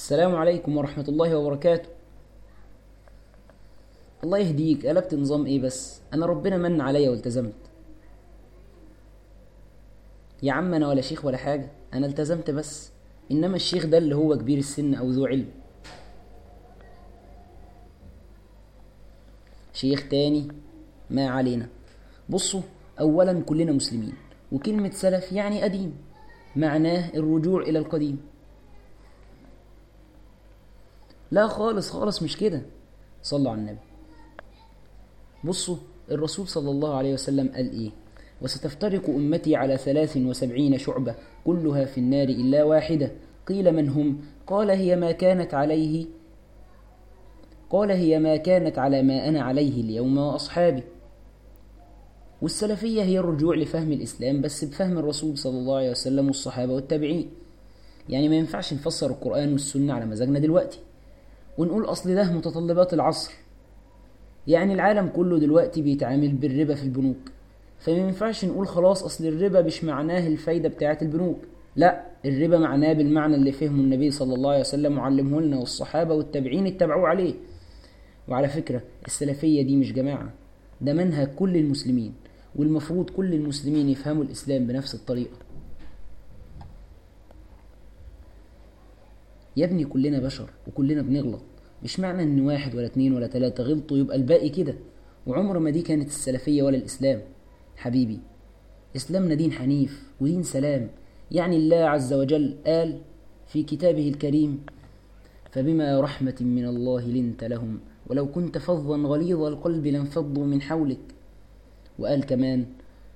السلام عليكم ورحمة الله وبركاته. الله يهديك. قلبت نظام إيه بس؟ أنا ربنا من عليا والتزمت. يا عم أنا ولا شيخ ولا حاجة أنا التزمت بس. إنما الشيخ ده اللي هو كبير السن أو ذو علم. شيخ تاني ما علينا. بصوا اولا كلنا مسلمين وكلمة سلف يعني قديم معناه الرجوع إلى القديم. لا خالص خالص مش كده. صلوا على النبي. بصوا الرسول صلى الله عليه وسلم قال إيه؟ وستفترق أمتي على ثلاث وسبعين شعبة كلها في النار إلا واحدة. قيل من هم؟ قال هي ما كانت عليه قال هي ما كانت على ما أنا عليه اليوم وأصحابي. والسلفية هي الرجوع لفهم الإسلام بس بفهم الرسول صلى الله عليه وسلم والصحابة والتابعين. يعني ما ينفعش نفسر القرآن والسنة على مزاجنا دلوقتي. ونقول أصل ده متطلبات العصر. يعني العالم كله دلوقتي بيتعامل بالربا في البنوك. فما ينفعش نقول خلاص أصل الربا مش معناه الفايدة بتاعة البنوك. لا الربا معناه بالمعنى اللي فهمه النبي صلى الله عليه وسلم وعلمه لنا والصحابة والتابعين اتبعوه عليه. وعلى فكرة السلفية دي مش جماعة ده منهج كل المسلمين. والمفروض كل المسلمين يفهموا الإسلام بنفس الطريقة. يا ابني كلنا بشر وكلنا بنغلط. مش معنى إن واحد ولا اتنين ولا تلاتة غلطوا يبقى الباقي كده. وعمر ما دي كانت السلفية ولا الإسلام. حبيبي إسلامنا دين حنيف ودين سلام. يعني الله عز وجل قال في كتابه الكريم فبما رحمة من الله لنت لهم ولو كنت فظا غليظ القلب لانفضوا من حولك. وقال كمان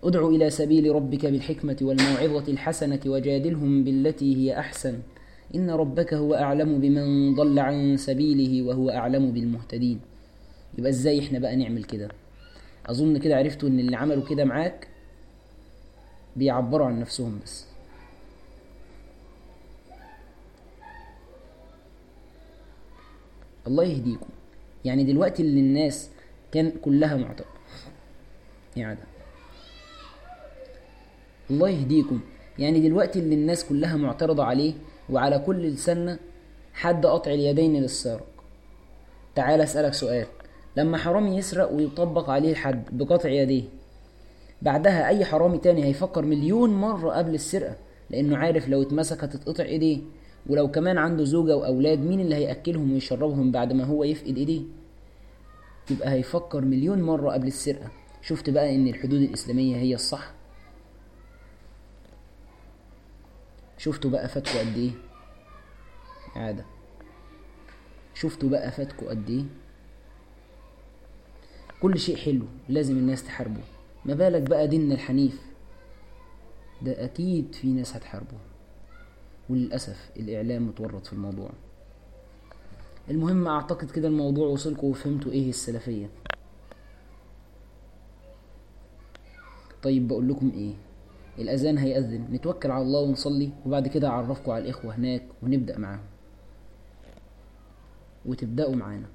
ادع إلى سبيل ربك بالحكمة والموعظة الحسنة وجادلهم بالتي هي أحسن. إن ربك هو أعلم بمن ضل عن سبيله وهو أعلم بالمهتدين. يبقى إزاي إحنا بقى نعمل كده؟ أظن كده عرفتوا إن اللي عملوا كده معاك بيعبروا عن نفسهم بس. الله يهديكم. يعني دلوقتي اللي الناس كان كلها معتقد إعادة الله يهديكم. يعني دلوقتي اللي الناس كلها معترضة عليه وعلى كل لساننا حد قطع اليدين للسارق. تعال أسألك سؤال. لما حرامي يسرق ويطبق عليه الحد بقطع يديه بعدها أي حرامي تاني هيفكر مليون مرة قبل السرقة؟ لأنه عارف لو اتمسك هتتقطع إيديه ولو كمان عنده زوجة وأولاد مين اللي هيأكلهم ويشربهم بعد ما هو يفقد إيديه؟ يبقى هيفكر مليون مرة قبل السرقة. شفت بقى إن الحدود الإسلامية هي الصح؟ شفتوا بقى فاتكوا قد إيه؟ عادة. شفتوا بقى فاتكوا قد إيه؟ كل شيء حلو لازم الناس تحاربه ما بالك بقى ديننا الحنيف؟ ده أكيد في ناس هتحاربه وللأسف الإعلام متورط في الموضوع. المهم أعتقد كده الموضوع وصلكم وفهمتوا إيه السلفية. طيب بقول لكم إيه؟ الأذان هيأذن. نتوكل على الله ونصلي وبعد كده أعرفكم على الإخوة هناك ونبدأ معاهم. وتبدأوا معانا.